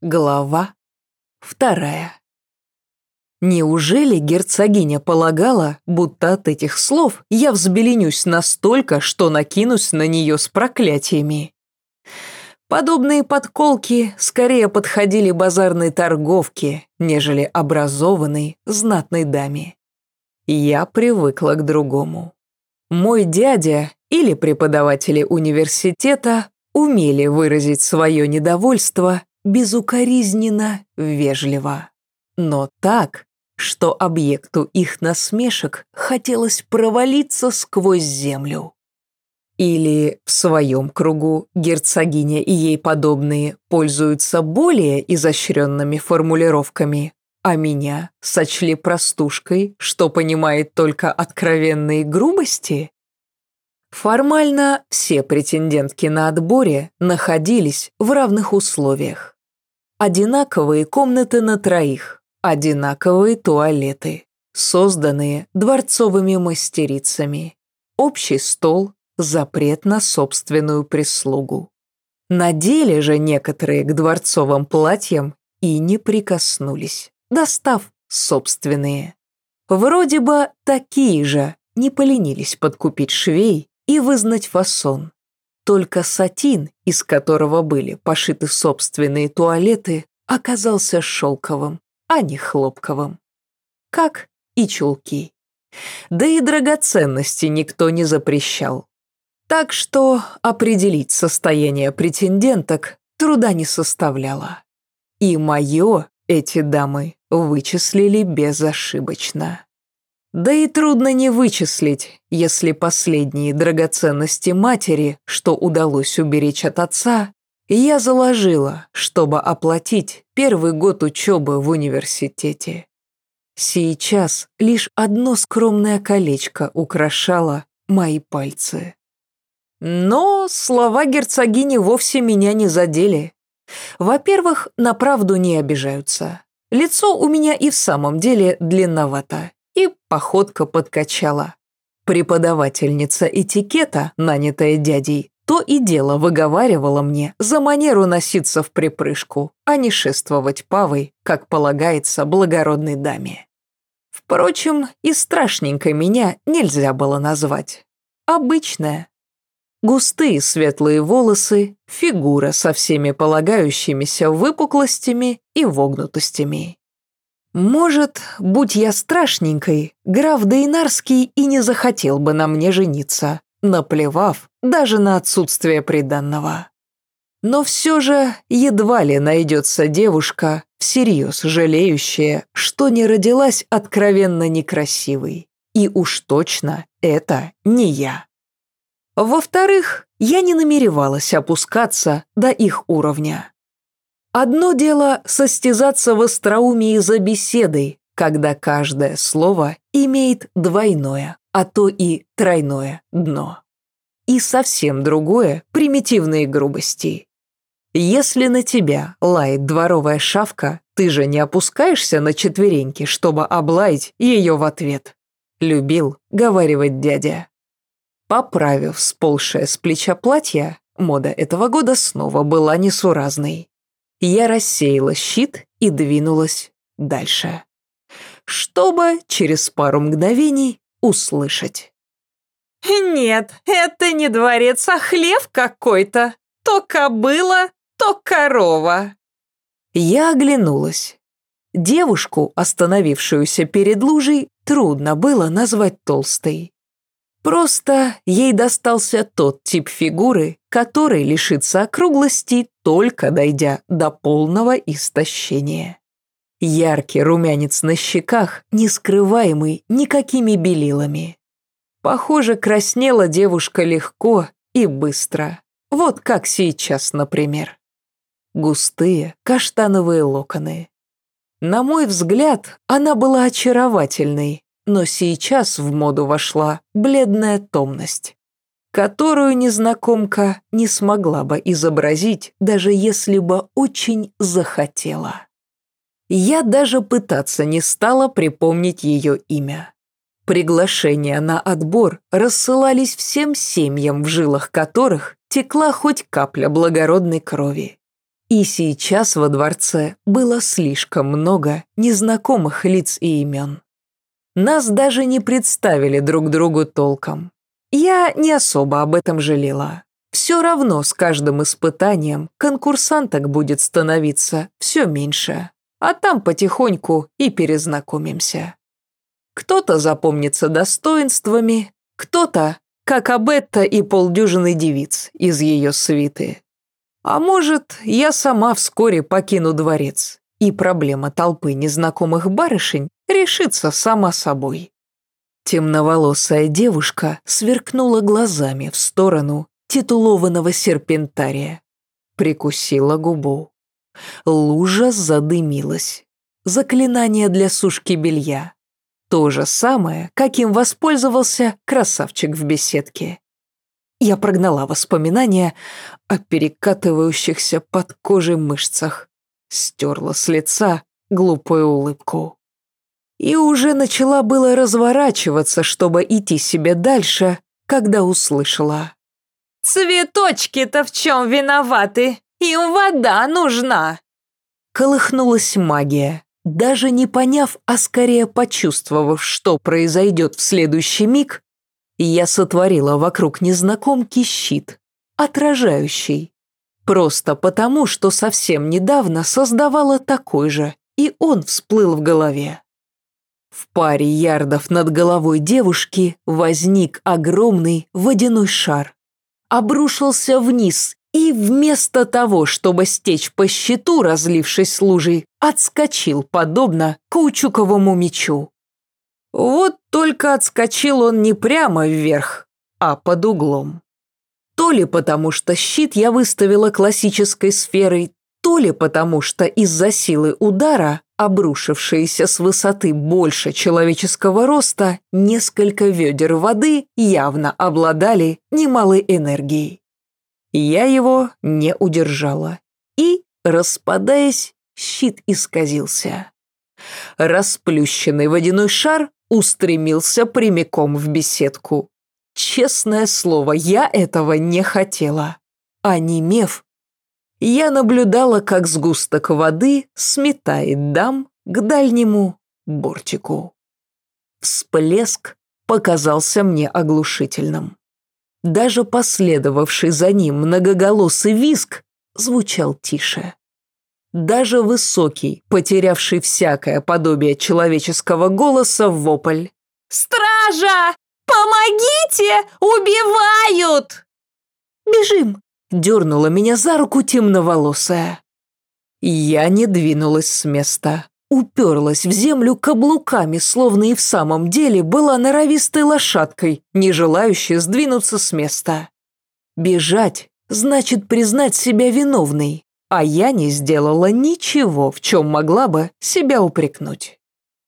Глава вторая. Неужели герцогиня полагала, будто от этих слов я взбеленюсь настолько, что накинусь на нее с проклятиями? Подобные подколки скорее подходили базарной торговке, нежели образованной, знатной даме. Я привыкла к другому. Мой дядя или преподаватели университета умели выразить свое недовольство безукоризненно вежливо. Но так, что объекту их насмешек хотелось провалиться сквозь землю. Или в своем кругу герцогиня и ей подобные пользуются более изощренными формулировками, а меня сочли простушкой, что понимает только откровенные грубости? Формально все претендентки на отборе находились в равных условиях. Одинаковые комнаты на троих, одинаковые туалеты, созданные дворцовыми мастерицами, общий стол, запрет на собственную прислугу. На деле же некоторые к дворцовым платьям и не прикоснулись, достав собственные. Вроде бы такие же не поленились подкупить швей и вызнать фасон. Только сатин, из которого были пошиты собственные туалеты, оказался шелковым, а не хлопковым. Как и чулки. Да и драгоценности никто не запрещал. Так что определить состояние претенденток труда не составляло. И мое эти дамы вычислили безошибочно. Да и трудно не вычислить, если последние драгоценности матери, что удалось уберечь от отца, я заложила, чтобы оплатить первый год учебы в университете. Сейчас лишь одно скромное колечко украшало мои пальцы. Но слова герцогини вовсе меня не задели. Во-первых, на правду не обижаются. Лицо у меня и в самом деле длинновато, и походка подкачала. Преподавательница этикета, нанятая дядей, то и дело выговаривала мне за манеру носиться в припрыжку, а не шествовать павой, как полагается благородной даме. Впрочем, и страшненько меня нельзя было назвать. Обычная. Густые светлые волосы, фигура со всеми полагающимися выпуклостями и вогнутостями. Может, будь я страшненькой, граф Дейнарский и не захотел бы на мне жениться, наплевав даже на отсутствие приданного. Но все же едва ли найдется девушка, всерьез жалеющая, что не родилась откровенно некрасивой. И уж точно это не я. Во-вторых, я не намеревалась опускаться до их уровня. Одно дело состязаться в остроумии за беседой, когда каждое слово имеет двойное, а то и тройное дно. И совсем другое – примитивные грубости. Если на тебя лает дворовая шавка, ты же не опускаешься на четвереньки, чтобы облаять ее в ответ. Любил говаривать дядя. Поправив сползшее с плеча платье, мода этого года снова была несуразной. Я рассеяла щит и двинулась дальше. Чтобы через пару мгновений услышать. «Нет, это не дворец, а хлев какой-то. То кобыла, то корова». Я оглянулась. Девушку, остановившуюся перед лужей, трудно было назвать толстой. Просто ей достался тот тип фигуры, который лишится округлости, только дойдя до полного истощения. Яркий румянец на щеках, не скрываемый никакими белилами. Похоже, краснела девушка легко и быстро. Вот как сейчас, например. Густые каштановые локоны. На мой взгляд, она была очаровательной, но сейчас в моду вошла бледная томность, которую незнакомка не смогла бы изобразить, даже если бы очень захотела. Я даже пытаться не стала припомнить ее имя. Приглашения на отбор рассылались всем семьям, в жилах которых текла хоть капля благородной крови. И сейчас во дворце было слишком много незнакомых лиц и имен. Нас даже не представили друг другу толком. Я не особо об этом жалела. Все равно с каждым испытанием конкурсанток будет становиться все меньше, а там потихоньку и перезнакомимся. Кто-то запомнится достоинствами, кто-то, как Абетта и полдюжины девиц из ее свиты. А может, я сама вскоре покину дворец, и проблема толпы незнакомых барышень решится сама собой. Темноволосая девушка сверкнула глазами в сторону титулованного серпентария. Прикусила губу. Лужа задымилась. Заклинание для сушки белья. То же самое, каким воспользовался красавчик в беседке. Я прогнала воспоминания о перекатывающихся под кожей мышцах, стерла с лица глупую улыбку. И уже начала было разворачиваться, чтобы идти себе дальше, когда услышала. «Цветочки-то в чем виноваты? Им вода нужна!» Колыхнулась магия. Даже не поняв, а скорее почувствовав, что произойдет в следующий миг, я сотворила вокруг незнакомки щит, отражающий. Просто потому, что совсем недавно создавала такой же, и он всплыл в голове. В паре ярдов над головой девушки возник огромный водяной шар. Обрушился вниз и вместо того, чтобы стечь по щиту, разлившись лужей, отскочил, подобно каучуковому мечу. Вот только отскочил он не прямо вверх, а под углом. То ли потому, что щит я выставила классической сферой, то ли потому, что из-за силы удара, обрушившиеся с высоты больше человеческого роста, несколько ведер воды явно обладали немалой энергией. Я его не удержала. И, распадаясь, щит исказился. Расплющенный водяной шар устремился прямиком в беседку. Честное слово, я этого не хотела. А немев, я наблюдала, как сгусток воды сметает дам к дальнему бортику. Всплеск показался мне оглушительным. Даже последовавший за ним многоголосый виск звучал тише. Даже высокий, потерявший всякое подобие человеческого голоса, вопль. «Стража! Помогите! Убивают!» «Бежим!» – дернула меня за руку темноволосая. Я не двинулась с места. Уперлась в землю каблуками, словно и в самом деле была норовистой лошадкой, не желающей сдвинуться с места. Бежать значит признать себя виновной, а я не сделала ничего, в чем могла бы себя упрекнуть.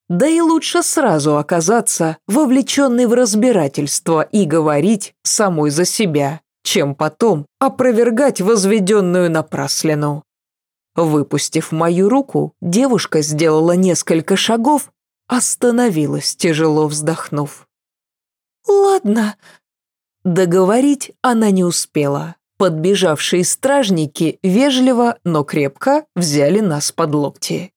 Да и лучше сразу оказаться вовлеченной в разбирательство и говорить самой за себя, чем потом опровергать возведенную напраслину. Выпустив мою руку, девушка сделала несколько шагов, остановилась, тяжело вздохнув. «Ладно». Договорить она не успела. Подбежавшие стражники вежливо, но крепко взяли нас под локти.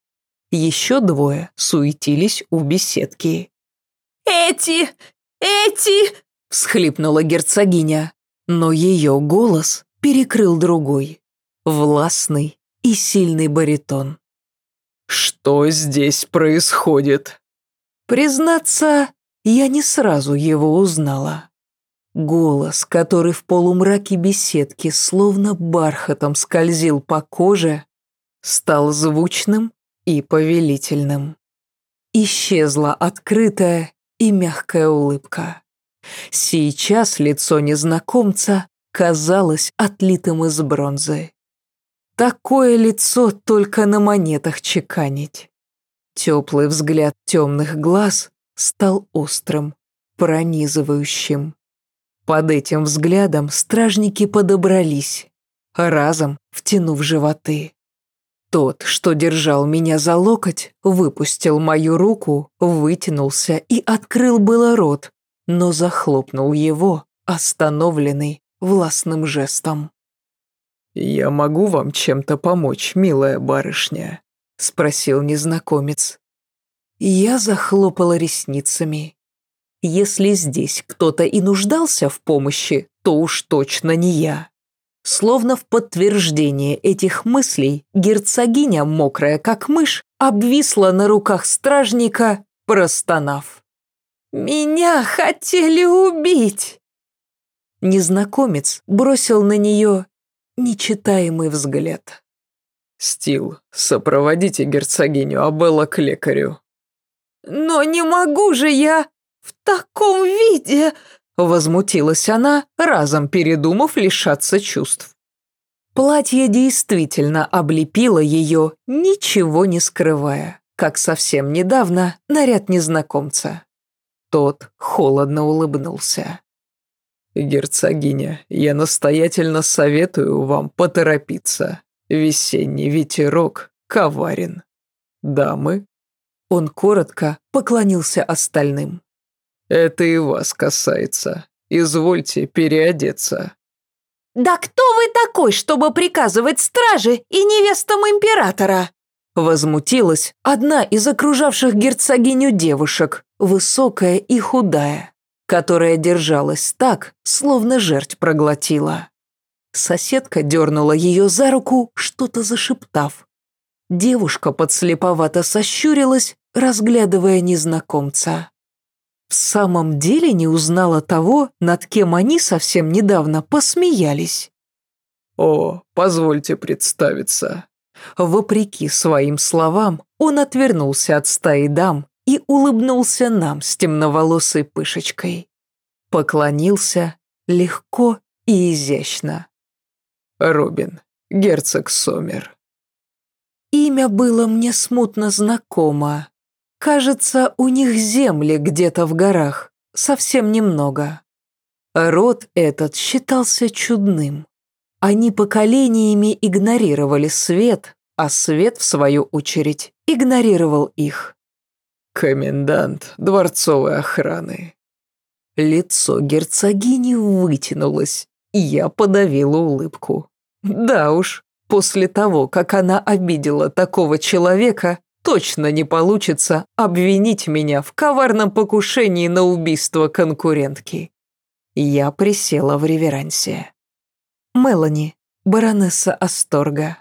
Еще двое суетились у беседки. «Эти! Эти!» – всхлипнула герцогиня. Но ее голос перекрыл другой, властный и сильный баритон. «Что здесь происходит?» Признаться, я не сразу его узнала. Голос, который в полумраке беседки словно бархатом скользил по коже, стал звучным и повелительным. Исчезла открытая и мягкая улыбка. Сейчас лицо незнакомца казалось отлитым из бронзы. Такое лицо только на монетах чеканить. Теплый взгляд темных глаз стал острым, пронизывающим. Под этим взглядом стражники подобрались, разом втянув животы. Тот, что держал меня за локоть, выпустил мою руку, вытянулся и открыл было рот, но захлопнул его, остановленный властным жестом. «Я могу вам чем-то помочь, милая барышня?» — спросил незнакомец. Я захлопала ресницами. Если здесь кто-то и нуждался в помощи, то уж точно не я. Словно в подтверждение этих мыслей, герцогиня, мокрая как мышь, обвисла на руках стражника, простонав. «Меня хотели убить!» Незнакомец бросил на нее нечитаемый взгляд. «Стил, сопроводите герцогиню Абелла к лекарю». «Но не могу же я в таком виде!» Возмутилась она, разом передумав лишаться чувств. Платье действительно облепило ее, ничего не скрывая, как совсем недавно наряд незнакомца. Тот холодно улыбнулся. «Герцогиня, я настоятельно советую вам поторопиться. Весенний ветерок коварен. Дамы?» Он коротко поклонился остальным. Это и вас касается. Извольте переодеться». «Да кто вы такой, чтобы приказывать страже и невестам императора?» Возмутилась одна из окружавших герцогиню девушек, высокая и худая, которая держалась так, словно жерть проглотила. Соседка дернула ее за руку, что-то зашептав. Девушка подслеповато сощурилась, разглядывая незнакомца в самом деле не узнала того, над кем они совсем недавно посмеялись. «О, позвольте представиться». Вопреки своим словам, он отвернулся от стаи дам и улыбнулся нам с темноволосой пышечкой. Поклонился легко и изящно. «Робин, герцог Сомер». Имя было мне смутно знакомо, Кажется, у них земли где-то в горах, совсем немного. Род этот считался чудным. Они поколениями игнорировали свет, а свет, в свою очередь, игнорировал их. «Комендант дворцовой охраны». Лицо герцогини вытянулось, и я подавила улыбку. Да уж, после того, как она обидела такого человека, точно не получится обвинить меня в коварном покушении на убийство конкурентки. Я присела в реверансе. Мелани, баронесса Асторга.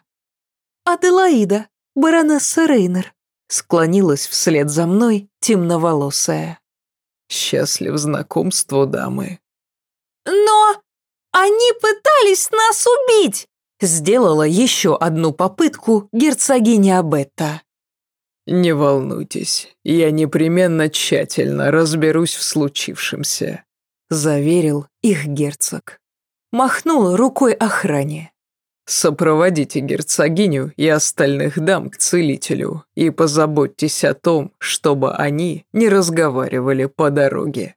Аделаида, баронесса Рейнер, склонилась вслед за мной темноволосая. Счастлив знакомству, дамы. Но они пытались нас убить! Сделала еще одну попытку герцогиня Абетта. «Не волнуйтесь, я непременно тщательно разберусь в случившемся», заверил их герцог. Махнул рукой охране. «Сопроводите герцогиню и остальных дам к целителю и позаботьтесь о том, чтобы они не разговаривали по дороге.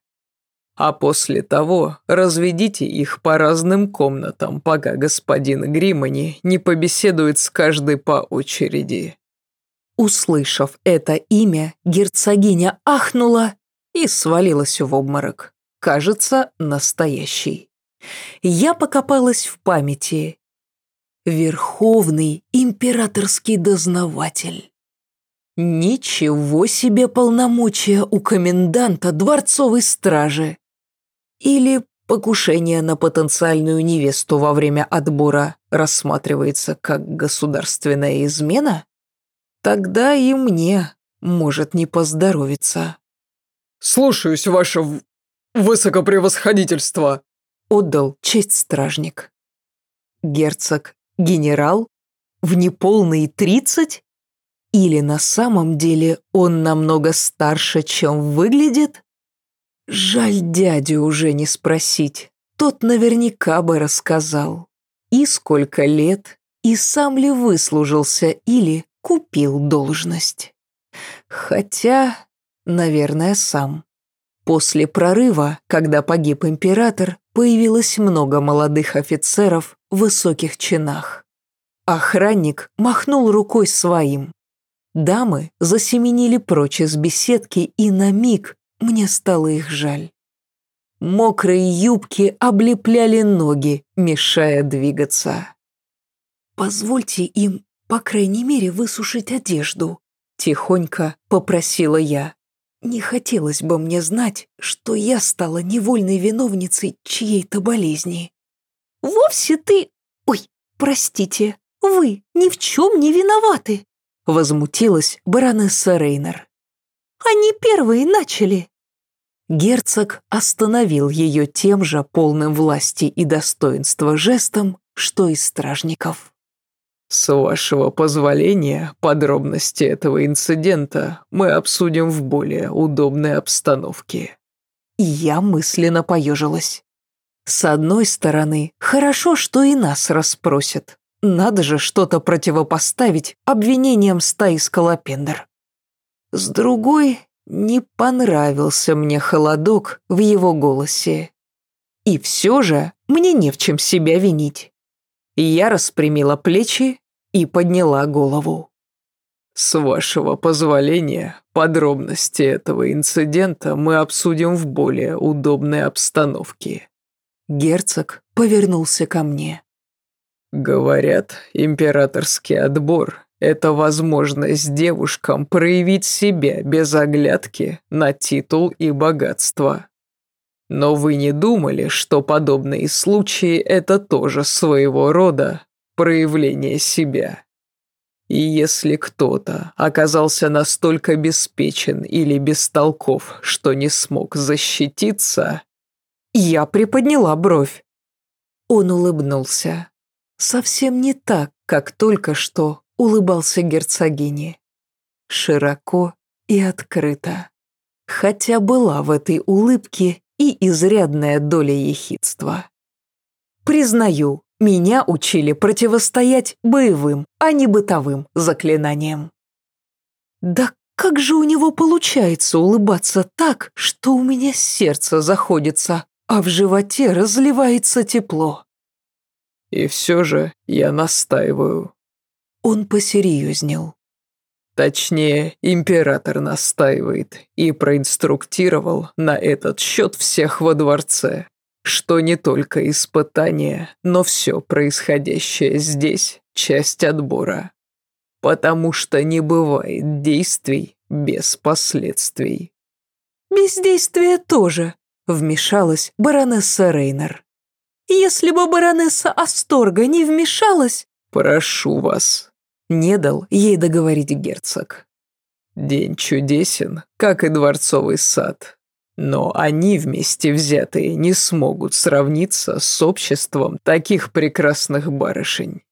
А после того разведите их по разным комнатам, пока господин Гримани не побеседует с каждой по очереди. Услышав это имя, герцогиня ахнула и свалилась в обморок. Кажется, настоящий. Я покопалась в памяти. Верховный императорский дознаватель. Ничего себе полномочия у коменданта дворцовой стражи. Или покушение на потенциальную невесту во время отбора рассматривается как государственная измена? Тогда и мне может не поздоровиться. «Слушаюсь, ваше в... высокопревосходительство», — отдал честь стражник. Герцог, генерал, в неполные тридцать? Или на самом деле он намного старше, чем выглядит? Жаль дядю уже не спросить, тот наверняка бы рассказал. И сколько лет, и сам ли выслужился, или купил должность. Хотя, наверное, сам. После прорыва, когда погиб император, появилось много молодых офицеров в высоких чинах. Охранник махнул рукой своим. Дамы засеменили прочь из беседки, и на миг мне стало их жаль. Мокрые юбки облепляли ноги, мешая двигаться. позвольте им, по крайней мере, высушить одежду», — тихонько попросила я. «Не хотелось бы мне знать, что я стала невольной виновницей чьей-то болезни». «Вовсе ты... Ой, простите, вы ни в чем не виноваты», — возмутилась баронесса Рейнер. «Они первые начали». Герцог остановил ее тем же полным власти и достоинства жестом, что и стражников. «С вашего позволения, подробности этого инцидента мы обсудим в более удобной обстановке». я мысленно поежилась. С одной стороны, хорошо, что и нас расспросят. Надо же что-то противопоставить обвинениям стаи скалопендр. С другой, не понравился мне холодок в его голосе. И все же мне не в чем себя винить. Я распрямила плечи и подняла голову. «С вашего позволения, подробности этого инцидента мы обсудим в более удобной обстановке». Герцог повернулся ко мне. «Говорят, императорский отбор – это возможность девушкам проявить себя без оглядки на титул и богатство. Но вы не думали, что подобные случаи – это тоже своего рода проявление себя? И если кто-то оказался настолько обеспечен или бестолков, что не смог защититься... Я приподняла бровь. Он улыбнулся. Совсем не так, как только что улыбался герцогине. Широко и открыто. Хотя была в этой улыбке и изрядная доля ехидства. Признаю, меня учили противостоять боевым, а не бытовым заклинаниям. Да как же у него получается улыбаться так, что у меня сердце заходится, а в животе разливается тепло? И все же я настаиваю. Он посерьезнел. Точнее, император настаивает и проинструктировал на этот счет всех во дворце, что не только испытание, но все происходящее здесь – часть отбора. Потому что не бывает действий без последствий. «Бездействие тоже», – вмешалась баронесса Рейнер. «Если бы баронесса Асторга не вмешалась...» «Прошу вас, не дал ей договорить герцог. День чудесен, как и дворцовый сад. Но они вместе взятые не смогут сравниться с обществом таких прекрасных барышень.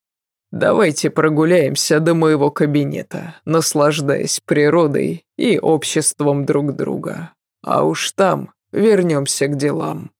Давайте прогуляемся до моего кабинета, наслаждаясь природой и обществом друг друга. А уж там вернемся к делам.